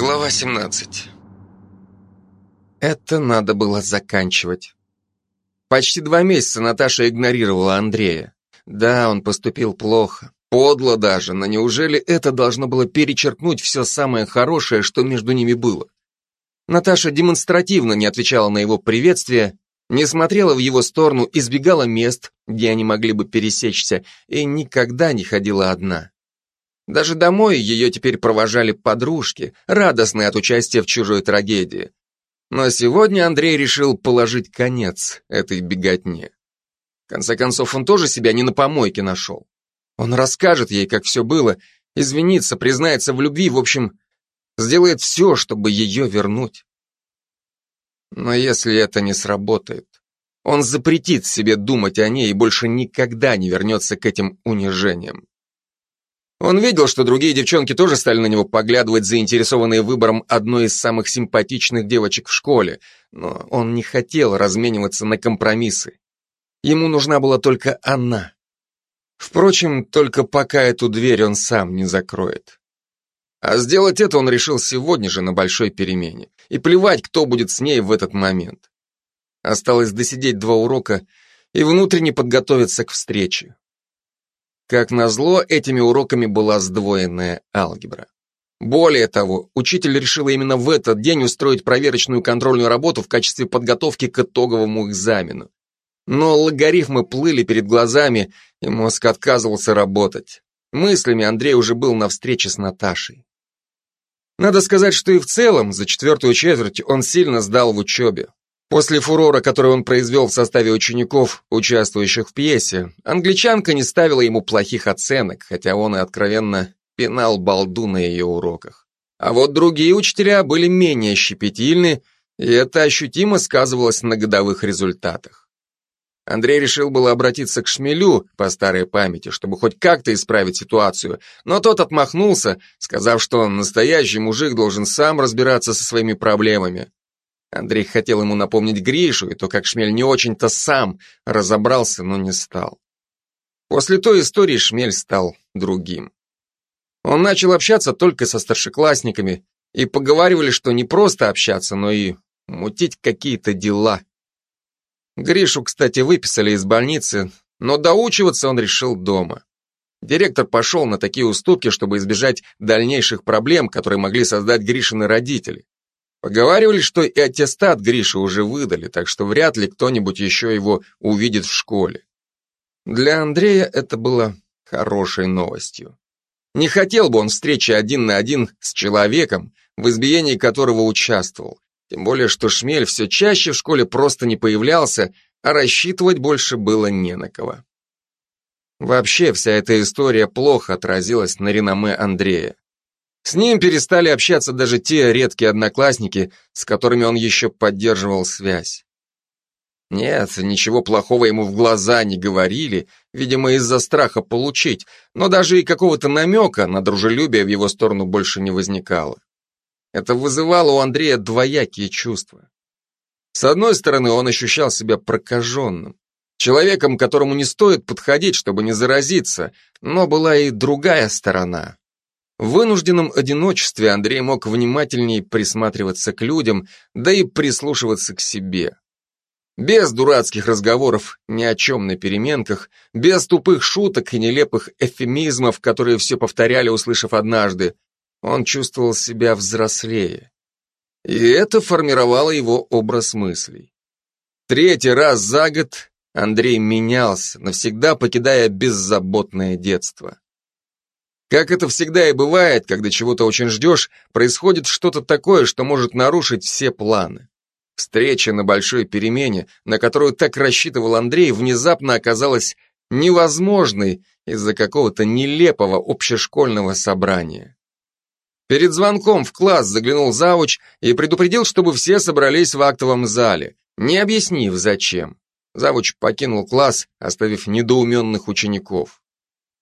Глава 17 Это надо было заканчивать. Почти два месяца Наташа игнорировала Андрея. Да, он поступил плохо, подло даже, но неужели это должно было перечеркнуть все самое хорошее, что между ними было? Наташа демонстративно не отвечала на его приветствие, не смотрела в его сторону, избегала мест, где они могли бы пересечься, и никогда не ходила одна. Даже домой ее теперь провожали подружки, радостные от участия в чужой трагедии. Но сегодня Андрей решил положить конец этой беготне. В конце концов, он тоже себя не на помойке нашел. Он расскажет ей, как все было, извинится, признается в любви, в общем, сделает все, чтобы ее вернуть. Но если это не сработает, он запретит себе думать о ней и больше никогда не вернется к этим унижениям. Он видел, что другие девчонки тоже стали на него поглядывать, заинтересованные выбором одной из самых симпатичных девочек в школе, но он не хотел размениваться на компромиссы. Ему нужна была только она. Впрочем, только пока эту дверь он сам не закроет. А сделать это он решил сегодня же на большой перемене. И плевать, кто будет с ней в этот момент. Осталось досидеть два урока и внутренне подготовиться к встрече. Как назло, этими уроками была сдвоенная алгебра. Более того, учитель решил именно в этот день устроить проверочную контрольную работу в качестве подготовки к итоговому экзамену. Но логарифмы плыли перед глазами, и мозг отказывался работать. Мыслями Андрей уже был на встрече с Наташей. Надо сказать, что и в целом за четвертую четверть он сильно сдал в учебе. После фурора, который он произвел в составе учеников, участвующих в пьесе, англичанка не ставила ему плохих оценок, хотя он и откровенно пинал балду на ее уроках. А вот другие учителя были менее щепетильны, и это ощутимо сказывалось на годовых результатах. Андрей решил было обратиться к Шмелю по старой памяти, чтобы хоть как-то исправить ситуацию, но тот отмахнулся, сказав, что настоящий мужик должен сам разбираться со своими проблемами. Андрей хотел ему напомнить Гришу, и то, как Шмель не очень-то сам разобрался, но не стал. После той истории Шмель стал другим. Он начал общаться только со старшеклассниками, и поговаривали, что не просто общаться, но и мутить какие-то дела. Гришу, кстати, выписали из больницы, но доучиваться он решил дома. Директор пошел на такие уступки, чтобы избежать дальнейших проблем, которые могли создать Гришины родители. Поговаривали, что и аттестат Грише уже выдали, так что вряд ли кто-нибудь еще его увидит в школе. Для Андрея это было хорошей новостью. Не хотел бы он встречи один на один с человеком, в избиении которого участвовал. Тем более, что Шмель все чаще в школе просто не появлялся, а рассчитывать больше было не на кого. Вообще, вся эта история плохо отразилась на реноме Андрея. С ним перестали общаться даже те редкие одноклассники, с которыми он еще поддерживал связь. Нет, ничего плохого ему в глаза не говорили, видимо, из-за страха получить, но даже и какого-то намека на дружелюбие в его сторону больше не возникало. Это вызывало у Андрея двоякие чувства. С одной стороны, он ощущал себя прокаженным, человеком, которому не стоит подходить, чтобы не заразиться, но была и другая сторона. В вынужденном одиночестве Андрей мог внимательнее присматриваться к людям, да и прислушиваться к себе. Без дурацких разговоров ни о чем на переменках, без тупых шуток и нелепых эфемизмов, которые все повторяли, услышав однажды, он чувствовал себя взрослее. И это формировало его образ мыслей. Третий раз за год Андрей менялся, навсегда покидая беззаботное детство. Как это всегда и бывает, когда чего-то очень ждешь, происходит что-то такое, что может нарушить все планы. Встреча на большой перемене, на которую так рассчитывал Андрей, внезапно оказалась невозможной из-за какого-то нелепого общешкольного собрания. Перед звонком в класс заглянул завуч и предупредил, чтобы все собрались в актовом зале, не объяснив зачем. Завуч покинул класс, оставив недоуменных учеников.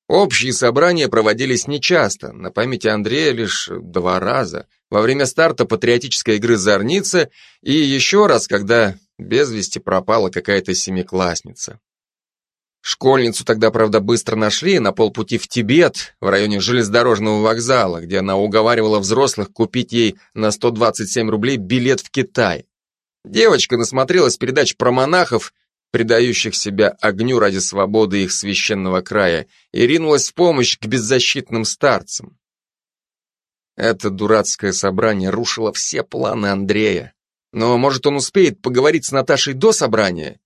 Общие собрания проводились нечасто, на памяти Андрея лишь два раза, во время старта патриотической игры «Зорница» и еще раз, когда без вести пропала какая-то семиклассница. Школьницу тогда, правда, быстро нашли на полпути в Тибет, в районе железнодорожного вокзала, где она уговаривала взрослых купить ей на 127 рублей билет в Китай. Девочка насмотрелась передач про монахов, предающих себя огню ради свободы их священного края, и ринулась в помощь к беззащитным старцам. Это дурацкое собрание рушило все планы Андрея. Но, может, он успеет поговорить с Наташей до собрания?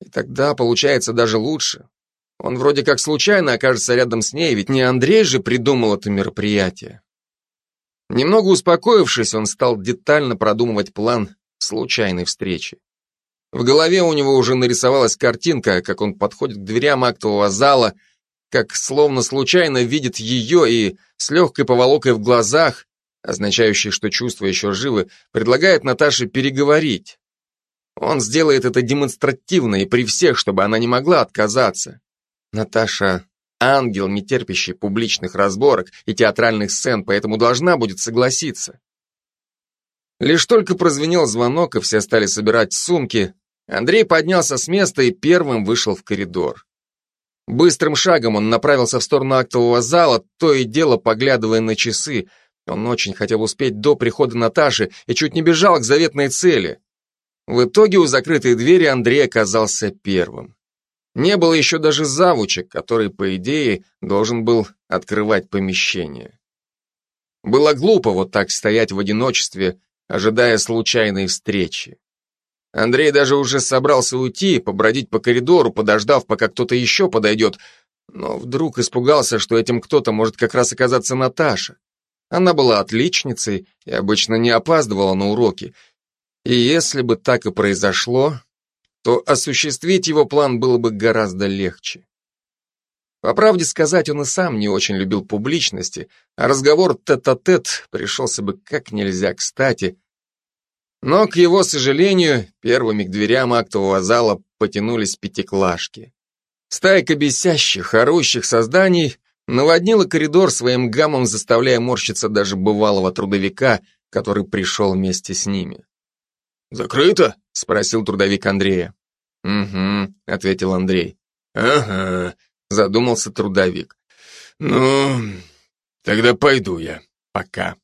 И тогда получается даже лучше. Он вроде как случайно окажется рядом с ней, ведь не Андрей же придумал это мероприятие. Немного успокоившись, он стал детально продумывать план случайной встречи. В голове у него уже нарисовалась картинка, как он подходит к дверям актового зала, как словно случайно видит ее и с легкой поволокой в глазах, означающей, что чувства еще живы, предлагает Наташе переговорить. Он сделает это демонстративно и при всех, чтобы она не могла отказаться. Наташа — ангел, не терпящий публичных разборок и театральных сцен, поэтому должна будет согласиться. Лишь только прозвенел звонок, и все стали собирать сумки, Андрей поднялся с места и первым вышел в коридор. Быстрым шагом он направился в сторону актового зала, то и дело поглядывая на часы. Он очень хотел успеть до прихода Наташи и чуть не бежал к заветной цели. В итоге у закрытой двери Андрей оказался первым. Не было еще даже завуча, который, по идее, должен был открывать помещение. Было глупо вот так стоять в одиночестве, ожидая случайной встречи. Андрей даже уже собрался уйти, побродить по коридору, подождав, пока кто-то еще подойдет, но вдруг испугался, что этим кто-то может как раз оказаться Наташа. Она была отличницей и обычно не опаздывала на уроки, и если бы так и произошло, то осуществить его план было бы гораздо легче. По правде сказать, он и сам не очень любил публичности, а разговор тет-а-тет -тет пришелся бы как нельзя кстати. Но, к его сожалению, первыми к дверям актового зала потянулись пятиклашки. Стайка бесящих, орущих созданий наводнила коридор своим гамом, заставляя морщиться даже бывалого трудовика, который пришел вместе с ними. «Закрыто?» — спросил трудовик Андрея. «Угу», — ответил Андрей. «Ага», — задумался трудовик. «Ну, тогда пойду я. Пока».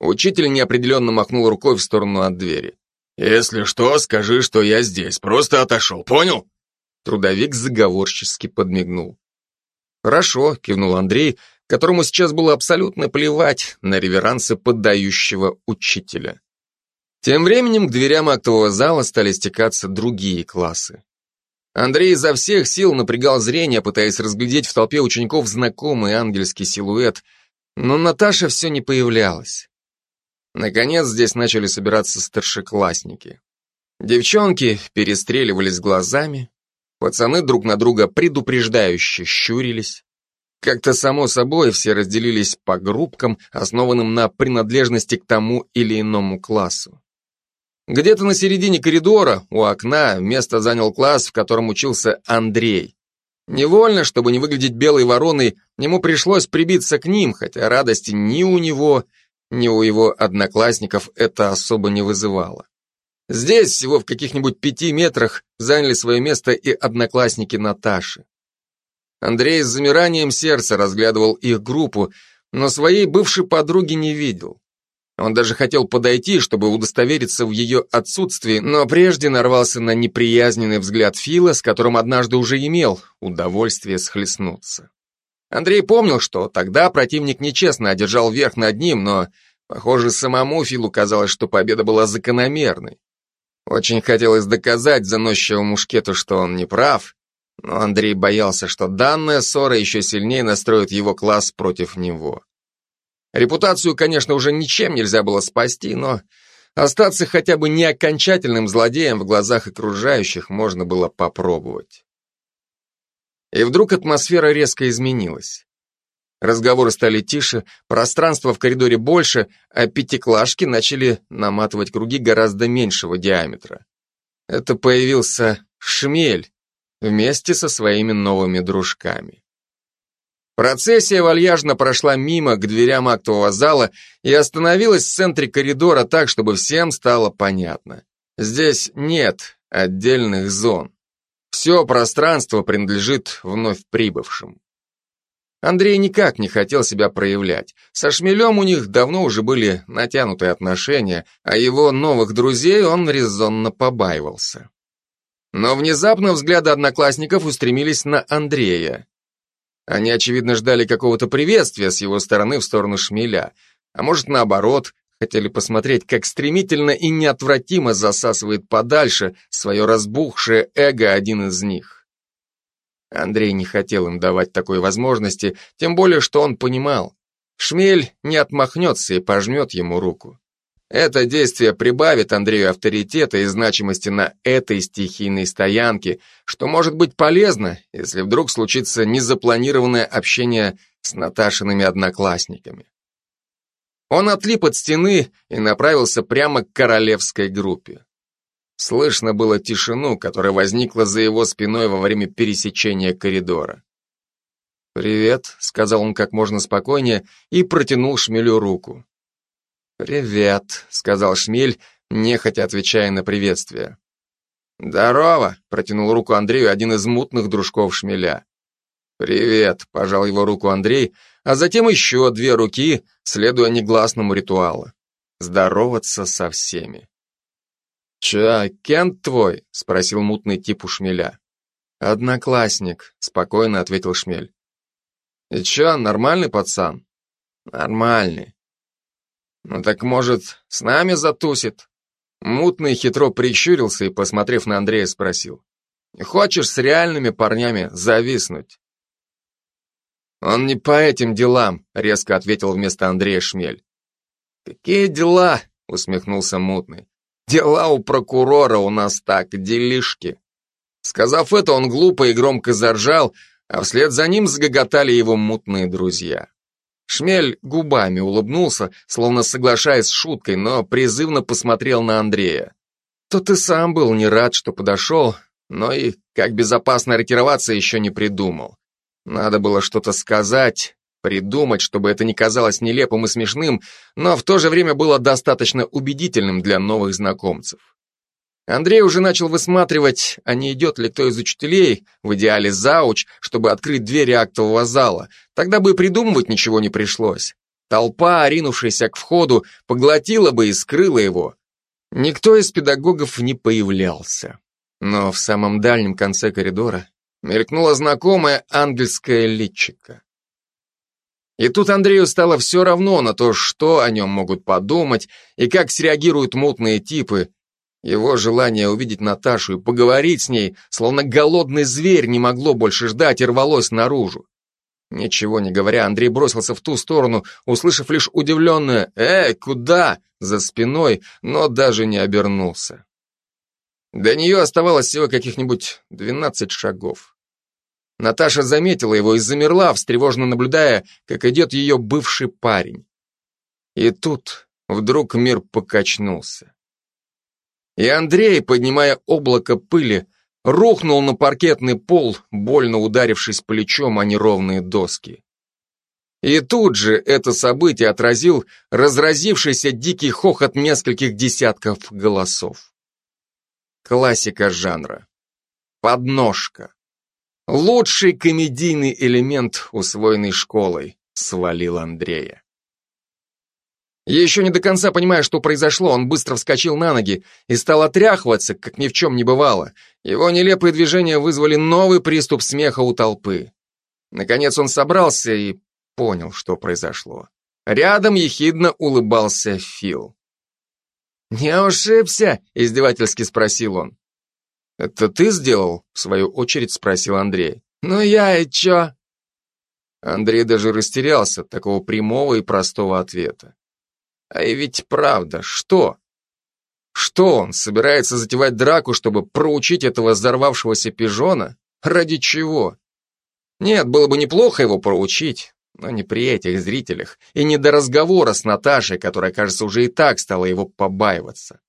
Учитель неопределенно махнул рукой в сторону от двери. «Если что, скажи, что я здесь, просто отошел, понял?» Трудовик заговорчески подмигнул. «Хорошо», — кивнул Андрей, которому сейчас было абсолютно плевать на реверансы поддающего учителя. Тем временем к дверям актового зала стали стекаться другие классы. Андрей изо всех сил напрягал зрение, пытаясь разглядеть в толпе учеников знакомый ангельский силуэт, но Наташа все не появлялась. Наконец здесь начали собираться старшеклассники. Девчонки перестреливались глазами, пацаны друг на друга предупреждающе щурились. Как-то само собой все разделились по группкам, основанным на принадлежности к тому или иному классу. Где-то на середине коридора, у окна, место занял класс, в котором учился Андрей. Невольно, чтобы не выглядеть белой вороной, ему пришлось прибиться к ним, хотя радости ни у него, ни у его одноклассников это особо не вызывало. Здесь, всего в каких-нибудь пяти метрах, заняли свое место и одноклассники Наташи. Андрей с замиранием сердца разглядывал их группу, но своей бывшей подруги не видел. Он даже хотел подойти, чтобы удостовериться в ее отсутствии, но прежде нарвался на неприязненный взгляд Фила, с которым однажды уже имел удовольствие схлестнуться. Андрей помнил, что тогда противник нечестно одержал верх над ним, но, похоже, самому Филу казалось, что победа была закономерной. Очень хотелось доказать заносчивому мушкету, что он не прав, но Андрей боялся, что данная ссора еще сильнее настроит его класс против него. Репутацию, конечно, уже ничем нельзя было спасти, но остаться хотя бы не окончательным злодеем в глазах окружающих можно было попробовать. И вдруг атмосфера резко изменилась. Разговоры стали тише, пространство в коридоре больше, а пятиклашки начали наматывать круги гораздо меньшего диаметра. Это появился Шмель вместе со своими новыми дружками. Процессия вальяжно прошла мимо к дверям актового зала и остановилась в центре коридора так, чтобы всем стало понятно. Здесь нет отдельных зон. Все пространство принадлежит вновь прибывшим. Андрей никак не хотел себя проявлять. Со Шмелем у них давно уже были натянутые отношения, а его новых друзей он резонно побаивался. Но внезапно взгляды одноклассников устремились на Андрея. Они, очевидно, ждали какого-то приветствия с его стороны в сторону Шмеля, а может, наоборот, хотели посмотреть, как стремительно и неотвратимо засасывает подальше свое разбухшее эго один из них. Андрей не хотел им давать такой возможности, тем более, что он понимал, Шмель не отмахнется и пожмет ему руку. Это действие прибавит Андрею авторитета и значимости на этой стихийной стоянке, что может быть полезно, если вдруг случится незапланированное общение с Наташиными одноклассниками. Он отлип от стены и направился прямо к королевской группе. Слышно было тишину, которая возникла за его спиной во время пересечения коридора. «Привет», — сказал он как можно спокойнее и протянул Шмелю руку. «Привет», — сказал Шмель, нехотя отвечая на приветствие. «Здорово», — протянул руку Андрею один из мутных дружков Шмеля. «Привет», — пожал его руку Андрей, а затем еще две руки, следуя негласному ритуалу. Здороваться со всеми. «Чё, Кент твой?» — спросил мутный тип у шмеля. «Одноклассник», — спокойно ответил шмель. «И чё, нормальный пацан?» «Нормальный». «Ну так, может, с нами затусит?» Мутный хитро прищурился и, посмотрев на Андрея, спросил. «Не хочешь с реальными парнями зависнуть?» «Он не по этим делам», — резко ответил вместо Андрея Шмель. «Какие дела?» — усмехнулся Мутный. Дела у прокурора у нас так, делишки. Сказав это, он глупо и громко заржал, а вслед за ним загоготали его мутные друзья. Шмель губами улыбнулся, словно соглашаясь с шуткой, но призывно посмотрел на Андрея. Тот и сам был не рад, что подошел, но и как безопасно ретироваться еще не придумал. Надо было что-то сказать, Придумать, чтобы это не казалось нелепым и смешным, но в то же время было достаточно убедительным для новых знакомцев. Андрей уже начал высматривать, а не идет ли кто из учителей, в идеале зауч, чтобы открыть двери актового зала. Тогда бы и придумывать ничего не пришлось. Толпа, ринувшаяся к входу, поглотила бы и скрыла его. Никто из педагогов не появлялся. Но в самом дальнем конце коридора мелькнула знакомая ангельская личика. И тут Андрею стало все равно на то, что о нем могут подумать и как среагируют мутные типы. Его желание увидеть Наташу и поговорить с ней, словно голодный зверь, не могло больше ждать и рвалось наружу. Ничего не говоря, Андрей бросился в ту сторону, услышав лишь удивленное «Эй, куда?» за спиной, но даже не обернулся. До нее оставалось всего каких-нибудь двенадцать шагов. Наташа заметила его и замерла, встревоженно наблюдая, как идет ее бывший парень. И тут вдруг мир покачнулся. И Андрей, поднимая облако пыли, рухнул на паркетный пол, больно ударившись плечом о неровные доски. И тут же это событие отразил разразившийся дикий хохот нескольких десятков голосов. Классика жанра. Подножка. Лучший комедийный элемент, усвоенный школой, свалил Андрея. Еще не до конца понимая, что произошло, он быстро вскочил на ноги и стал отряхиваться, как ни в чем не бывало. Его нелепые движения вызвали новый приступ смеха у толпы. Наконец он собрался и понял, что произошло. Рядом ехидно улыбался Фил. «Не ошибся?» — издевательски спросил он. «Это ты сделал?» — в свою очередь спросил Андрей. «Ну я и чё?» Андрей даже растерялся от такого прямого и простого ответа. А и ведь правда, что? Что он, собирается затевать драку, чтобы проучить этого взорвавшегося пижона? Ради чего? Нет, было бы неплохо его проучить, но не при этих зрителях, и не до разговора с Наташей, которая, кажется, уже и так стала его побаиваться.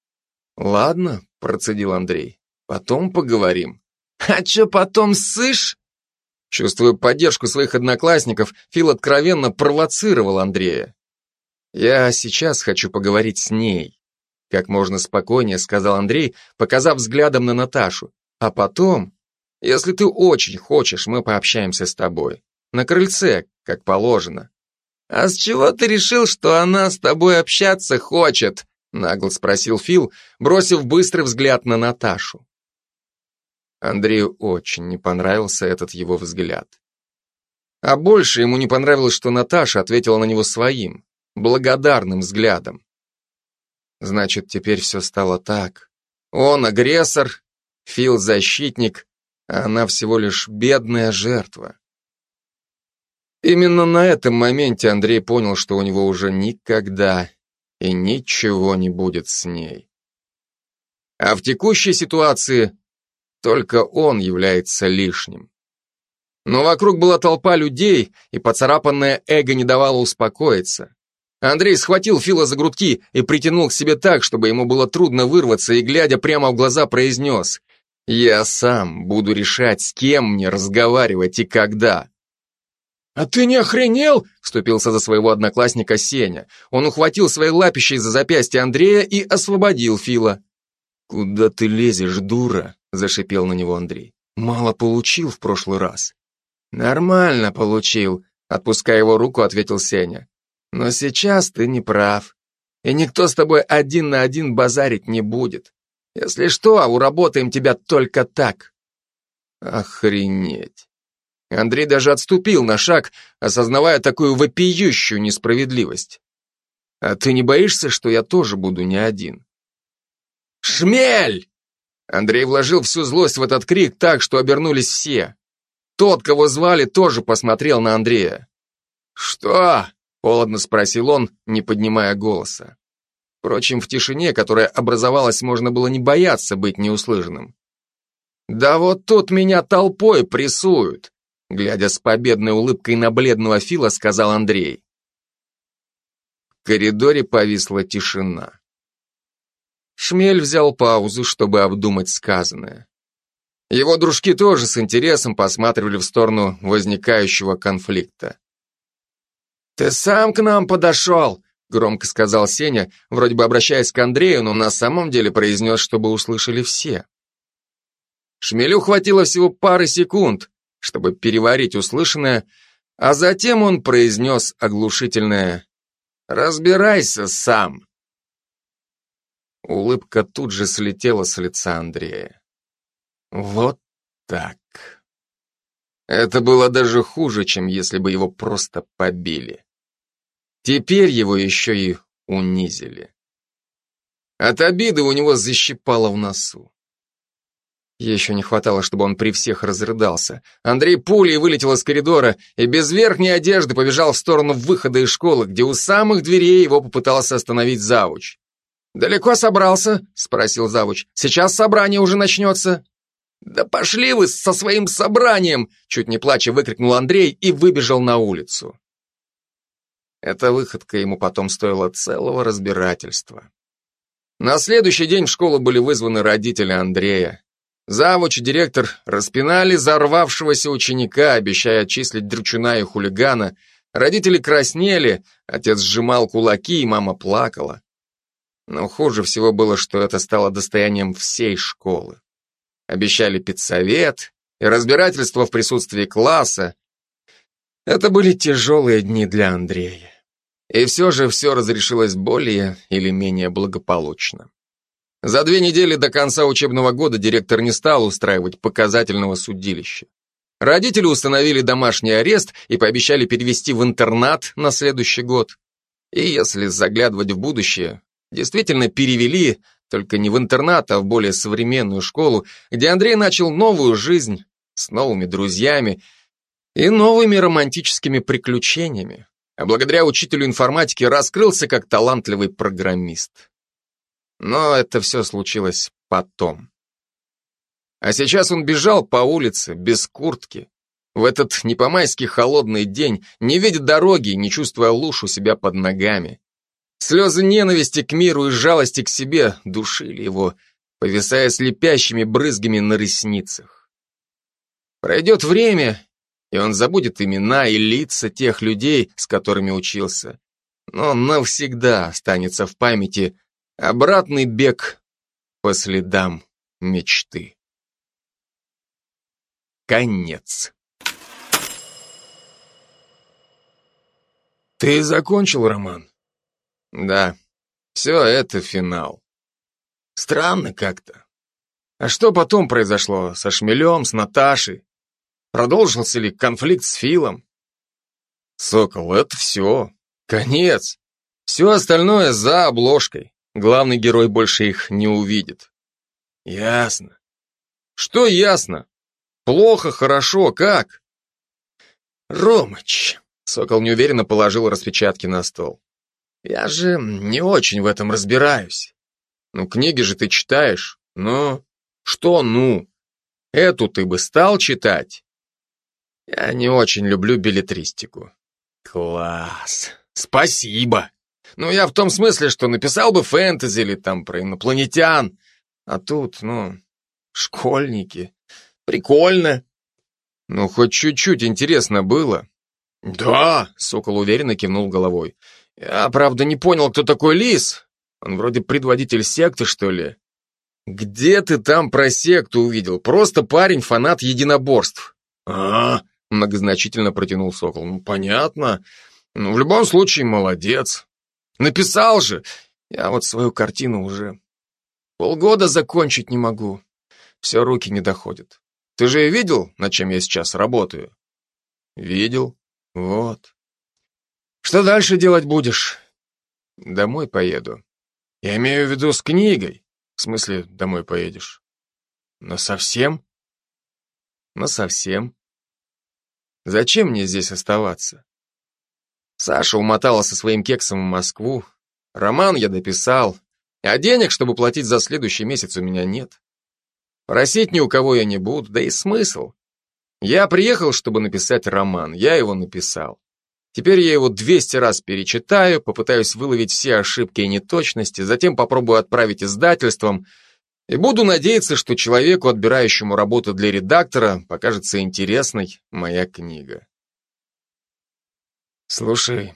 «Ладно», — процедил Андрей, Потом поговорим. А чё потом сышь? Чувствуя поддержку своих одноклассников, Фил откровенно провоцировал Андрея. «Я сейчас хочу поговорить с ней», — как можно спокойнее сказал Андрей, показав взглядом на Наташу. «А потом Если ты очень хочешь, мы пообщаемся с тобой. На крыльце, как положено. А с чего ты решил, что она с тобой общаться хочет? Нагло спросил Фил, бросив быстрый взгляд на Наташу. Андрею очень не понравился этот его взгляд. А больше ему не понравилось, что Наташа ответила на него своим, благодарным взглядом. Значит, теперь все стало так. Он агрессор, Фил защитник, а она всего лишь бедная жертва. Именно на этом моменте Андрей понял, что у него уже никогда и ничего не будет с ней. А в текущей ситуации только он является лишним. Но вокруг была толпа людей, и поцарапанное эго не давало успокоиться. Андрей схватил Фила за грудки и притянул к себе так, чтобы ему было трудно вырваться, и, глядя прямо в глаза, произнес «Я сам буду решать, с кем мне разговаривать и когда». «А ты не охренел?» — вступился за своего одноклассника Сеня. Он ухватил своей лапищей за запястье Андрея и освободил Фила. «Куда ты лезешь, дура?» — зашипел на него Андрей. «Мало получил в прошлый раз». «Нормально получил», — отпуская его руку, ответил Сеня. «Но сейчас ты не прав. И никто с тобой один на один базарить не будет. Если что, уработаем тебя только так». «Охренеть!» Андрей даже отступил на шаг, осознавая такую вопиющую несправедливость. «А ты не боишься, что я тоже буду не один?» «Шмель!» Андрей вложил всю злость в этот крик так, что обернулись все. Тот, кого звали, тоже посмотрел на Андрея. «Что?» — холодно спросил он, не поднимая голоса. Впрочем, в тишине, которая образовалась, можно было не бояться быть неуслышанным. «Да вот тут меня толпой прессуют глядя с победной улыбкой на бледного Фила, сказал Андрей. В коридоре повисла тишина. Шмель взял паузу, чтобы обдумать сказанное. Его дружки тоже с интересом посматривали в сторону возникающего конфликта. «Ты сам к нам подошел!» — громко сказал Сеня, вроде бы обращаясь к Андрею, но на самом деле произнес, чтобы услышали все. Шмелю хватило всего пары секунд, чтобы переварить услышанное, а затем он произнес оглушительное «Разбирайся сам». Улыбка тут же слетела с лица Андрея. Вот так. Это было даже хуже, чем если бы его просто побили. Теперь его еще и унизили. От обиды у него защипало в носу. Еще не хватало, чтобы он при всех разрыдался. Андрей пулей вылетел из коридора и без верхней одежды побежал в сторону выхода из школы, где у самых дверей его попытался остановить завуч. «Далеко собрался?» — спросил завуч. «Сейчас собрание уже начнется». «Да пошли вы со своим собранием!» Чуть не плача выкрикнул Андрей и выбежал на улицу. Эта выходка ему потом стоила целого разбирательства. На следующий день в школу были вызваны родители Андрея. Завуч и директор распинали зарвавшегося ученика, обещая отчислить дручуна и хулигана. Родители краснели, отец сжимал кулаки, и мама плакала. Но хуже всего было, что это стало достоянием всей школы. Обещали педсовет и разбирательство в присутствии класса. Это были тяжелые дни для Андрея. И все же все разрешилось более или менее благополучно. За две недели до конца учебного года директор не стал устраивать показательного судилища. Родители установили домашний арест и пообещали перевести в интернат на следующий год. И если заглядывать в будущее, действительно перевели, только не в интернат, а в более современную школу, где Андрей начал новую жизнь с новыми друзьями и новыми романтическими приключениями, а благодаря учителю информатики раскрылся как талантливый программист. Но это все случилось потом. А сейчас он бежал по улице, без куртки, в этот непомайский холодный день, не видя дороги, не чувствуя луж у себя под ногами. Слезы ненависти к миру и жалости к себе душили его, повисая слепящими брызгами на ресницах. Пройдет время, и он забудет имена и лица тех людей, с которыми учился. Но навсегда останется в памяти Обратный бег по следам мечты. конец. Ты закончил роман? Да, все это финал. Странно как-то. А что потом произошло со Шмелем, с Наташей? Продолжился ли конфликт с Филом? Сокол, это все. Конец. Все остальное за обложкой. Главный герой больше их не увидит. Ясно. Что ясно? Плохо, хорошо, как? Ромыч. Сокол неуверенно положил распечатки на стол. Я же не очень в этом разбираюсь. Ну, книги же ты читаешь. Ну, что ну? Эту ты бы стал читать? Я не очень люблю билетристику. Класс. Спасибо. Ну, я в том смысле, что написал бы фэнтези или там про инопланетян. А тут, ну, школьники. Прикольно. Ну, хоть чуть-чуть интересно было. Да, Сокол уверенно кивнул головой. Я, правда, не понял, кто такой Лис. Он вроде предводитель секты, что ли? Где ты там про секту увидел? Просто парень, фанат единоборств. А, многозначительно протянул Сокол. Ну, понятно. Ну, в любом случае, молодец. Написал же. Я вот свою картину уже полгода закончить не могу. Все руки не доходят. Ты же видел, над чем я сейчас работаю? Видел. Вот. Что дальше делать будешь? Домой поеду. Я имею в виду с книгой. В смысле, домой поедешь? Но совсем? Но совсем. Зачем мне здесь оставаться? Саша умотала со своим кексом в Москву. Роман я дописал. А денег, чтобы платить за следующий месяц, у меня нет. Просить ни у кого я не буду, да и смысл. Я приехал, чтобы написать роман, я его написал. Теперь я его 200 раз перечитаю, попытаюсь выловить все ошибки и неточности, затем попробую отправить издательствам и буду надеяться, что человеку, отбирающему работу для редактора, покажется интересной моя книга. Слушай,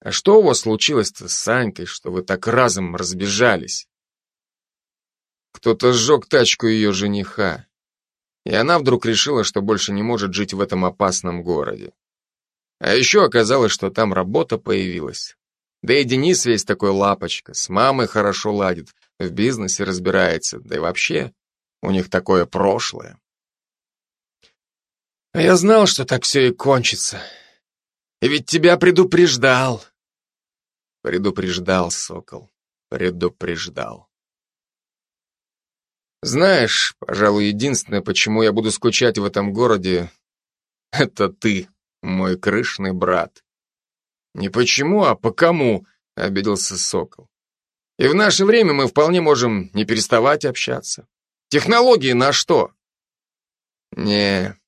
а что у вас случилось-то с Санькой, что вы так разом разбежались? Кто-то сжег тачку ее жениха, и она вдруг решила, что больше не может жить в этом опасном городе. А еще оказалось, что там работа появилась. Да и Денис весь такой лапочка, с мамой хорошо ладит, в бизнесе разбирается, да и вообще у них такое прошлое. А я знал, что так все и кончится. Ведь тебя предупреждал. Предупреждал, сокол, предупреждал. Знаешь, пожалуй, единственное, почему я буду скучать в этом городе, это ты, мой крышный брат. Не почему, а по кому, обиделся сокол. И в наше время мы вполне можем не переставать общаться. Технологии на что? Не,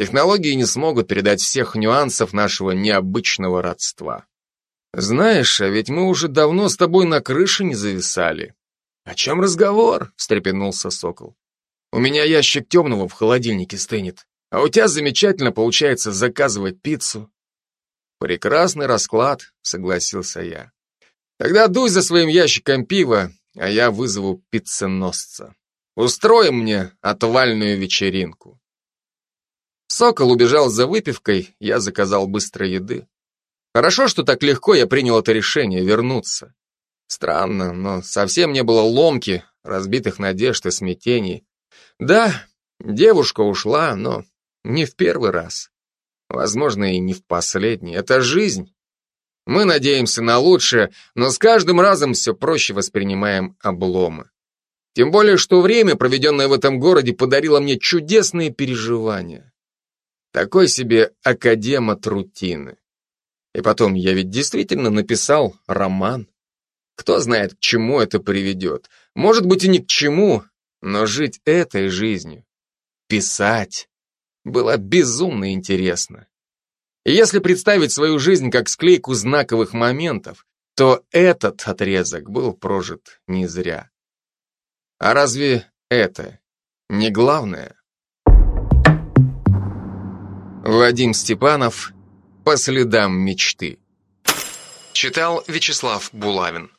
технологии не смогут передать всех нюансов нашего необычного родства. Знаешь, а ведь мы уже давно с тобой на крыше не зависали. О чем разговор? встрепенулся сокол. У меня ящик темного в холодильнике стынет, а у тебя замечательно получается заказывать пиццу. Прекрасный расклад, согласился я. Тогда дуй за своим ящиком пива, а я вызову пицценосца. Устроим мне отвальную вечеринку. Сокол убежал за выпивкой, я заказал быстрой еды. Хорошо, что так легко я принял это решение вернуться. Странно, но совсем не было ломки, разбитых надежд и смятений. Да, девушка ушла, но не в первый раз. Возможно, и не в последний. Это жизнь. Мы надеемся на лучшее, но с каждым разом все проще воспринимаем обломы. Тем более, что время, проведенное в этом городе, подарило мне чудесные переживания. Такой себе академ от рутины. И потом, я ведь действительно написал роман. Кто знает, к чему это приведет. Может быть и ни к чему, но жить этой жизнью, писать, было безумно интересно. И если представить свою жизнь как склейку знаковых моментов, то этот отрезок был прожит не зря. А разве это не главное? Вадим Степанов по следам мечты. Читал Вячеслав Булавин.